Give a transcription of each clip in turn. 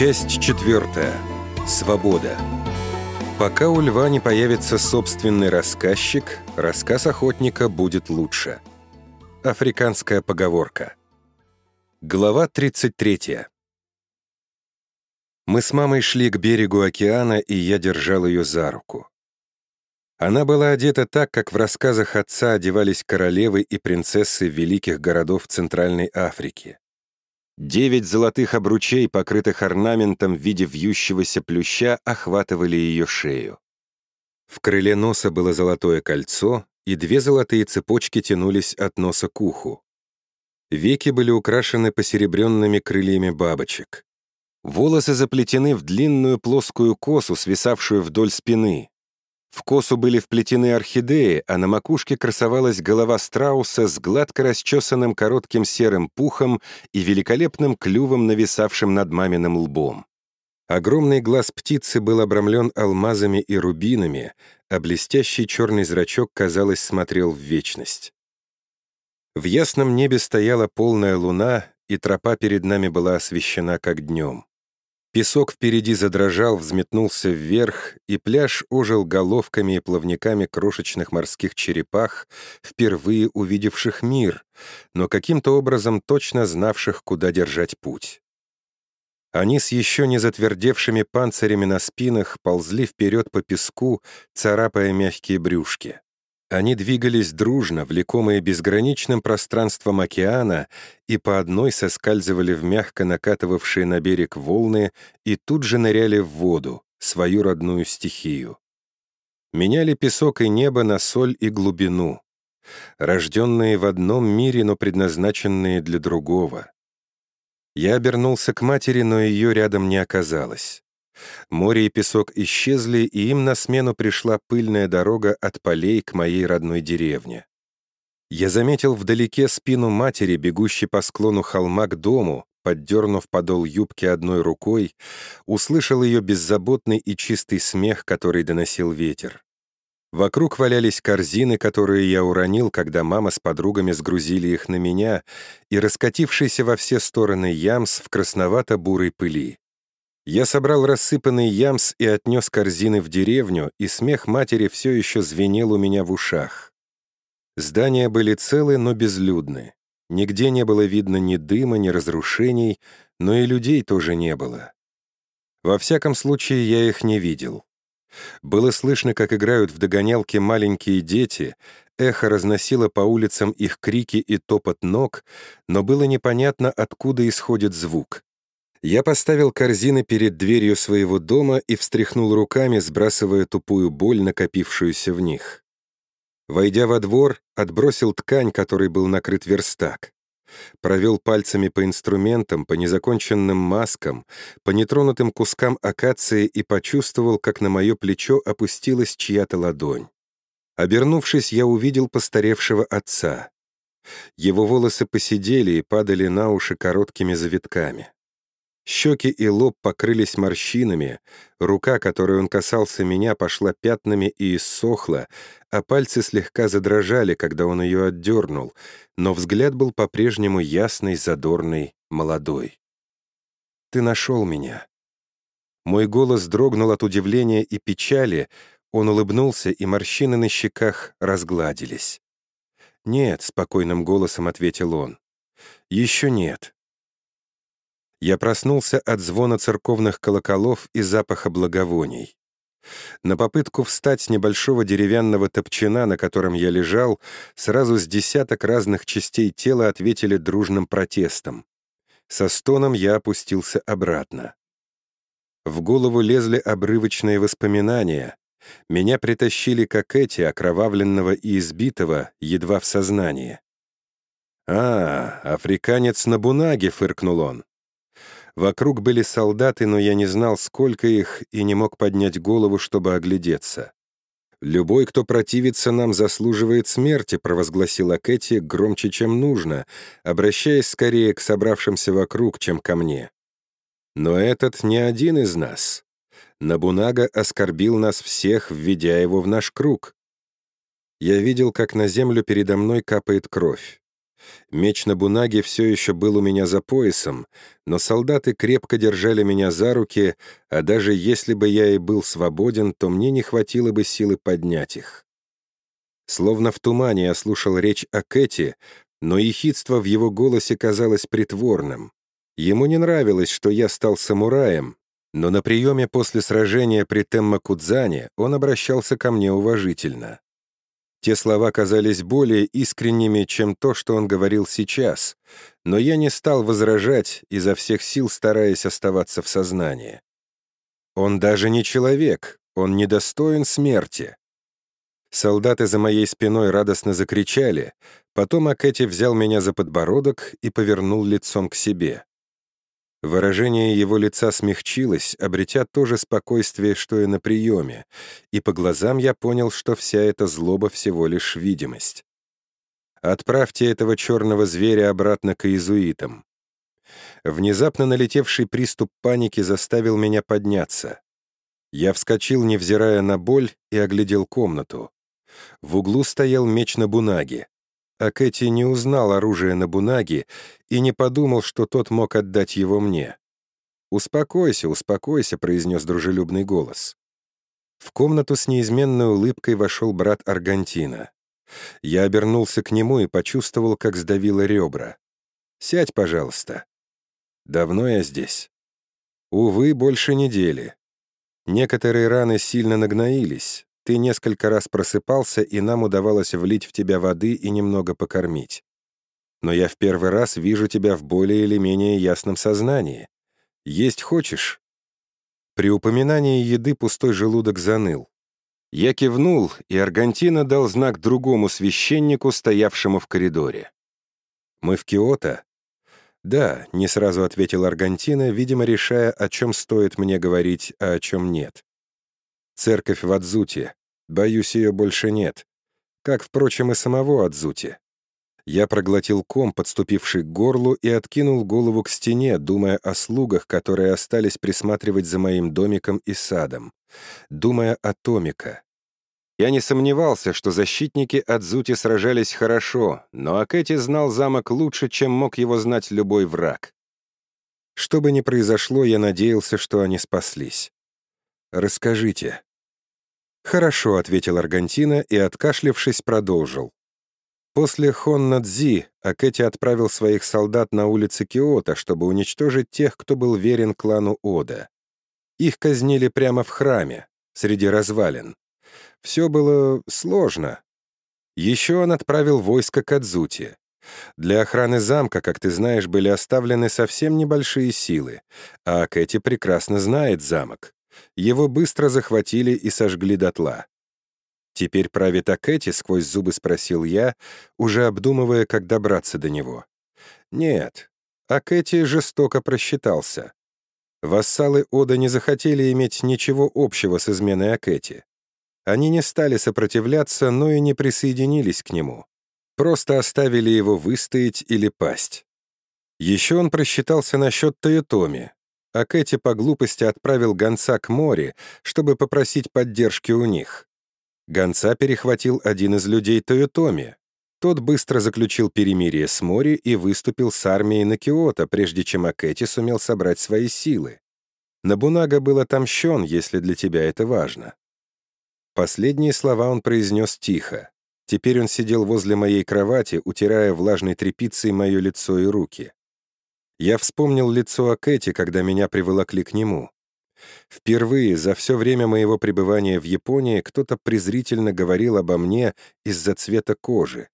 Часть четвертая. Свобода. Пока у льва не появится собственный рассказчик, рассказ охотника будет лучше. Африканская поговорка. Глава 33. Мы с мамой шли к берегу океана, и я держал ее за руку. Она была одета так, как в рассказах отца одевались королевы и принцессы великих городов Центральной Африки. Девять золотых обручей, покрытых орнаментом в виде вьющегося плюща, охватывали ее шею. В крыле носа было золотое кольцо, и две золотые цепочки тянулись от носа к уху. Веки были украшены посеребренными крыльями бабочек. Волосы заплетены в длинную плоскую косу, свисавшую вдоль спины, в косу были вплетены орхидеи, а на макушке красовалась голова страуса с гладко расчесанным коротким серым пухом и великолепным клювом, нависавшим над маминым лбом. Огромный глаз птицы был обрамлен алмазами и рубинами, а блестящий черный зрачок, казалось, смотрел в вечность. В ясном небе стояла полная луна, и тропа перед нами была освещена как днем. Песок впереди задрожал, взметнулся вверх, и пляж ожил головками и плавниками крошечных морских черепах, впервые увидевших мир, но каким-то образом точно знавших, куда держать путь. Они с еще не затвердевшими панцирями на спинах ползли вперед по песку, царапая мягкие брюшки. Они двигались дружно, влекомые безграничным пространством океана, и по одной соскальзывали в мягко накатывавшие на берег волны и тут же ныряли в воду, свою родную стихию. Меняли песок и небо на соль и глубину. Рожденные в одном мире, но предназначенные для другого. Я обернулся к матери, но ее рядом не оказалось. Море и песок исчезли, и им на смену пришла пыльная дорога от полей к моей родной деревне. Я заметил вдалеке спину матери, бегущей по склону холма к дому, поддернув подол юбки одной рукой, услышал ее беззаботный и чистый смех, который доносил ветер. Вокруг валялись корзины, которые я уронил, когда мама с подругами сгрузили их на меня, и раскатившийся во все стороны ямс в красновато-бурой пыли. Я собрал рассыпанный ямс и отнес корзины в деревню, и смех матери все еще звенел у меня в ушах. Здания были целы, но безлюдны. Нигде не было видно ни дыма, ни разрушений, но и людей тоже не было. Во всяком случае, я их не видел. Было слышно, как играют в догонялки маленькие дети, эхо разносило по улицам их крики и топот ног, но было непонятно, откуда исходит звук. Я поставил корзины перед дверью своего дома и встряхнул руками, сбрасывая тупую боль, накопившуюся в них. Войдя во двор, отбросил ткань, которой был накрыт верстак. Провел пальцами по инструментам, по незаконченным маскам, по нетронутым кускам акации и почувствовал, как на мое плечо опустилась чья-то ладонь. Обернувшись, я увидел постаревшего отца. Его волосы посидели и падали на уши короткими завитками. Щеки и лоб покрылись морщинами, рука, которой он касался меня, пошла пятнами и иссохла, а пальцы слегка задрожали, когда он ее отдернул, но взгляд был по-прежнему ясный, задорный, молодой. «Ты нашел меня». Мой голос дрогнул от удивления и печали, он улыбнулся, и морщины на щеках разгладились. «Нет», — спокойным голосом ответил он. «Еще нет. Я проснулся от звона церковных колоколов и запаха благовоний. На попытку встать с небольшого деревянного топчина, на котором я лежал, сразу с десяток разных частей тела ответили дружным протестом. Со стоном я опустился обратно. В голову лезли обрывочные воспоминания. Меня притащили как эти, окровавленного и избитого, едва в сознании. «А, африканец на бунаге», — фыркнул он. Вокруг были солдаты, но я не знал, сколько их, и не мог поднять голову, чтобы оглядеться. «Любой, кто противится нам, заслуживает смерти», — провозгласила Кэти громче, чем нужно, обращаясь скорее к собравшимся вокруг, чем ко мне. «Но этот не один из нас. Набунага оскорбил нас всех, введя его в наш круг. Я видел, как на землю передо мной капает кровь. Меч на бунаге все еще был у меня за поясом, но солдаты крепко держали меня за руки, а даже если бы я и был свободен, то мне не хватило бы силы поднять их. Словно в тумане я слушал речь о Кэти, но ехидство в его голосе казалось притворным. Ему не нравилось, что я стал самураем, но на приеме после сражения при Теммакудзане он обращался ко мне уважительно. Те слова казались более искренними, чем то, что он говорил сейчас, но я не стал возражать, изо всех сил стараясь оставаться в сознании. Он даже не человек, он недостоин смерти. Солдаты за моей спиной радостно закричали, потом Акэти взял меня за подбородок и повернул лицом к себе. Выражение его лица смягчилось, обретя то же спокойствие, что и на приеме, и по глазам я понял, что вся эта злоба всего лишь видимость. «Отправьте этого черного зверя обратно к иезуитам». Внезапно налетевший приступ паники заставил меня подняться. Я вскочил, невзирая на боль, и оглядел комнату. В углу стоял меч на бунаге а Кэти не узнал оружие на Бунаге и не подумал, что тот мог отдать его мне. «Успокойся, успокойся», — произнес дружелюбный голос. В комнату с неизменной улыбкой вошел брат Аргантина. Я обернулся к нему и почувствовал, как сдавило ребра. «Сядь, пожалуйста». «Давно я здесь?» «Увы, больше недели. Некоторые раны сильно нагноились, ты несколько раз просыпался, и нам удавалось влить в тебя воды и немного покормить. Но я в первый раз вижу тебя в более или менее ясном сознании. Есть хочешь?» При упоминании еды пустой желудок заныл. Я кивнул, и Аргантина дал знак другому священнику, стоявшему в коридоре. «Мы в Киото?» «Да», — не сразу ответил Аргантина, видимо, решая, о чем стоит мне говорить, а о чем нет. «Церковь в Адзуте. Боюсь, ее больше нет. Как, впрочем, и самого Адзути. Я проглотил ком, подступивший к горлу, и откинул голову к стене, думая о слугах, которые остались присматривать за моим домиком и садом. Думая о Томика. Я не сомневался, что защитники Адзути сражались хорошо, но Акэти знал замок лучше, чем мог его знать любой враг. Что бы ни произошло, я надеялся, что они спаслись. «Расскажите», «Хорошо», — ответил Аргантина и, откашлившись, продолжил. После Хоннадзи Акэти отправил своих солдат на улицы Киота, чтобы уничтожить тех, кто был верен клану Ода. Их казнили прямо в храме, среди развалин. Все было сложно. Еще он отправил войско к. Для охраны замка, как ты знаешь, были оставлены совсем небольшие силы, а Кэти прекрасно знает замок. Его быстро захватили и сожгли дотла. «Теперь правит Акэти?» — сквозь зубы спросил я, уже обдумывая, как добраться до него. «Нет, Акэти жестоко просчитался. Вассалы Ода не захотели иметь ничего общего с изменой Акэти. Они не стали сопротивляться, но и не присоединились к нему. Просто оставили его выстоять или пасть. Еще он просчитался насчет Тойотоми, а Кэти по глупости отправил гонца к море, чтобы попросить поддержки у них. Гонца перехватил один из людей Тойотоми. Тот быстро заключил перемирие с Мори и выступил с армией на Киото, прежде чем Акэти сумел собрать свои силы. Набунага был отомщен, если для тебя это важно. Последние слова он произнес тихо. Теперь он сидел возле моей кровати, утирая влажной тряпицей мое лицо и руки. Я вспомнил лицо Акэти, когда меня приволокли к нему. Впервые за все время моего пребывания в Японии кто-то презрительно говорил обо мне из-за цвета кожи.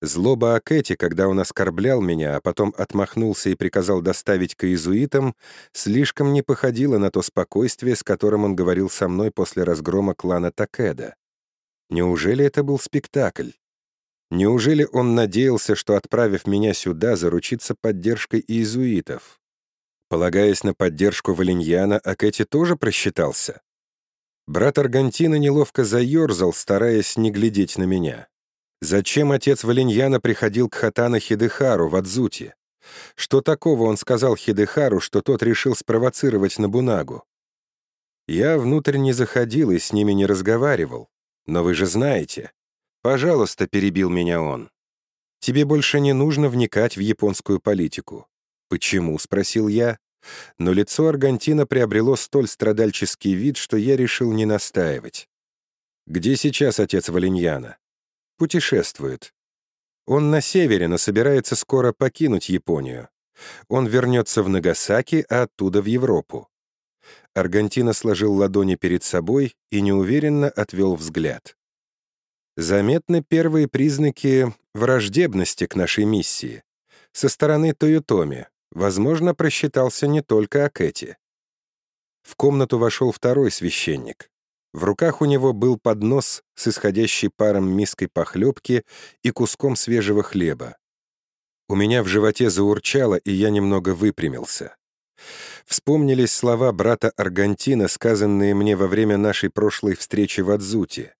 Злоба Акэти, когда он оскорблял меня, а потом отмахнулся и приказал доставить к иезуитам, слишком не походила на то спокойствие, с которым он говорил со мной после разгрома клана Такеда. Неужели это был спектакль? Неужели он надеялся, что, отправив меня сюда, заручиться поддержкой иезуитов? Полагаясь на поддержку Валиньяна, Акэти тоже просчитался? Брат Аргантина неловко заерзал, стараясь не глядеть на меня. Зачем отец Валиньяна приходил к Хатана Хидехару в Адзуте? Что такого он сказал Хидехару, что тот решил спровоцировать Набунагу? Я внутрь не заходил и с ними не разговаривал. Но вы же знаете, «Пожалуйста», — перебил меня он. Тебе больше не нужно вникать в японскую политику». «Почему?» — спросил я. Но лицо Аргантина приобрело столь страдальческий вид, что я решил не настаивать. «Где сейчас отец Валиньяна?» «Путешествует. Он на севере, но собирается скоро покинуть Японию. Он вернется в Нагасаки, а оттуда в Европу». Аргантина сложил ладони перед собой и неуверенно отвел взгляд. Заметны первые признаки враждебности к нашей миссии. Со стороны Тойотоми, возможно, просчитался не только Акэти. В комнату вошел второй священник. В руках у него был поднос с исходящей паром миской похлебки и куском свежего хлеба. У меня в животе заурчало, и я немного выпрямился. Вспомнились слова брата Аргантина, сказанные мне во время нашей прошлой встречи в Адзуте.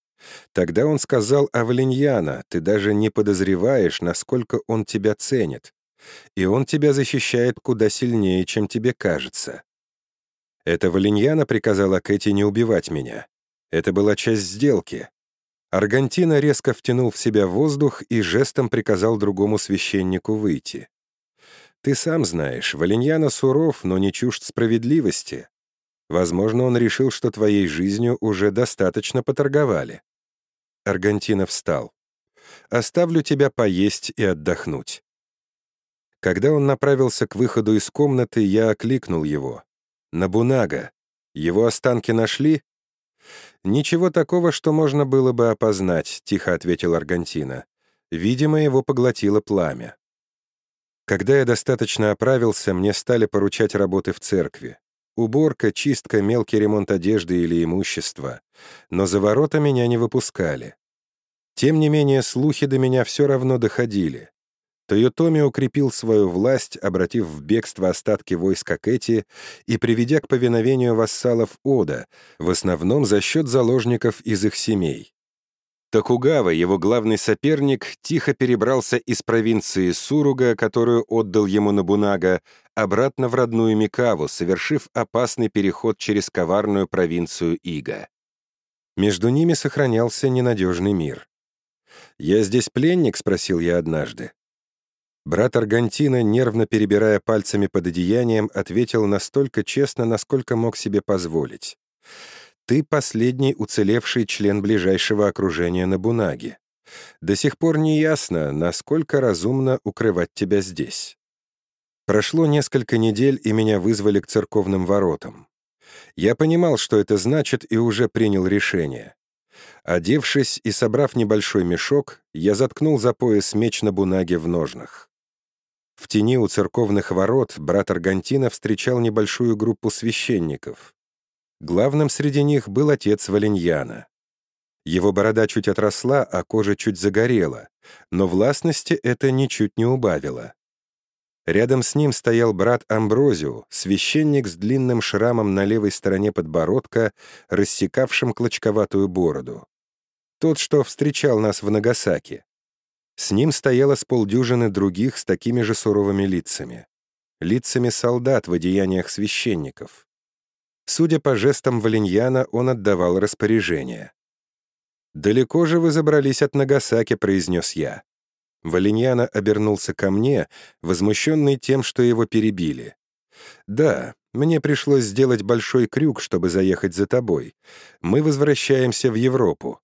Тогда он сказал Авлиньяна, ты даже не подозреваешь, насколько он тебя ценит. И он тебя защищает куда сильнее, чем тебе кажется. Это Валиньяна приказала Кэти не убивать меня. Это была часть сделки. Аргантина резко втянул в себя воздух и жестом приказал другому священнику выйти. «Ты сам знаешь, Валиньяна суров, но не чужд справедливости. Возможно, он решил, что твоей жизнью уже достаточно поторговали. Аргантина встал. «Оставлю тебя поесть и отдохнуть». Когда он направился к выходу из комнаты, я окликнул его. «Набунага. Его останки нашли?» «Ничего такого, что можно было бы опознать», — тихо ответил Аргантина. «Видимо, его поглотило пламя». Когда я достаточно оправился, мне стали поручать работы в церкви. Уборка, чистка, мелкий ремонт одежды или имущества. Но за ворота меня не выпускали. Тем не менее, слухи до меня все равно доходили. Тойотоми укрепил свою власть, обратив в бегство остатки войска Кэти и приведя к повиновению вассалов Ода, в основном за счет заложников из их семей. Токугава, его главный соперник, тихо перебрался из провинции Суруга, которую отдал ему Набунага, обратно в родную Микаву, совершив опасный переход через коварную провинцию Ига. Между ними сохранялся ненадежный мир. «Я здесь пленник?» — спросил я однажды. Брат Аргантина, нервно перебирая пальцами под одеянием, ответил настолько честно, насколько мог себе позволить. Ты последний уцелевший член ближайшего окружения на Бунаге. До сих пор не ясно, насколько разумно укрывать тебя здесь. Прошло несколько недель, и меня вызвали к церковным воротам. Я понимал, что это значит, и уже принял решение. Одевшись и собрав небольшой мешок, я заткнул за пояс меч на бунаге в ножнах. В тени у церковных ворот брат Аргантина встречал небольшую группу священников. Главным среди них был отец Валиньяна. Его борода чуть отросла, а кожа чуть загорела, но властности это ничуть не убавило. Рядом с ним стоял брат Амброзио, священник с длинным шрамом на левой стороне подбородка, рассекавшим клочковатую бороду. Тот, что встречал нас в Нагасаки. С ним стояло с полдюжины других с такими же суровыми лицами. Лицами солдат в одеяниях священников. Судя по жестам Валиньяна, он отдавал распоряжение. «Далеко же вы забрались от Нагасаки», — произнес я. Валиньяна обернулся ко мне, возмущенный тем, что его перебили. «Да, мне пришлось сделать большой крюк, чтобы заехать за тобой. Мы возвращаемся в Европу.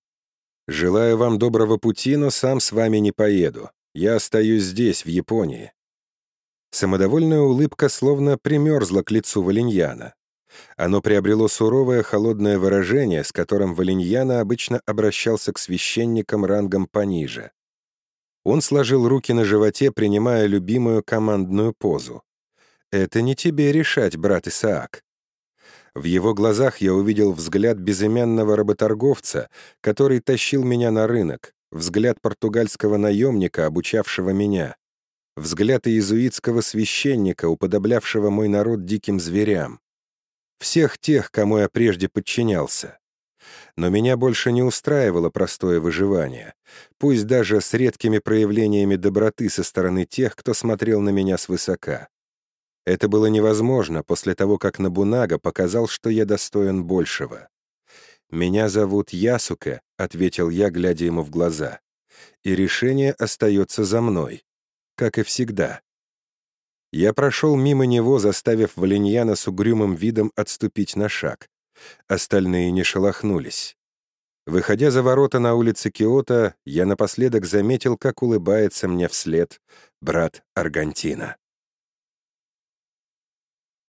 Желаю вам доброго пути, но сам с вами не поеду. Я остаюсь здесь, в Японии». Самодовольная улыбка словно примерзла к лицу Валиньяна. Оно приобрело суровое холодное выражение, с которым Валиньяна обычно обращался к священникам рангом пониже. Он сложил руки на животе, принимая любимую командную позу. «Это не тебе решать, брат Исаак. В его глазах я увидел взгляд безымянного работорговца, который тащил меня на рынок, взгляд португальского наемника, обучавшего меня, взгляд иезуитского священника, уподоблявшего мой народ диким зверям. Всех тех, кому я прежде подчинялся. Но меня больше не устраивало простое выживание, пусть даже с редкими проявлениями доброты со стороны тех, кто смотрел на меня свысока. Это было невозможно после того, как Набунага показал, что я достоин большего. «Меня зовут Ясуке», — ответил я, глядя ему в глаза. и решение остается за мной, как и всегда. Я прошел мимо него, заставив Валиньяна с угрюмым видом отступить на шаг. Остальные не шелохнулись. Выходя за ворота на улице Киото, я напоследок заметил, как улыбается мне вслед брат Аргантина.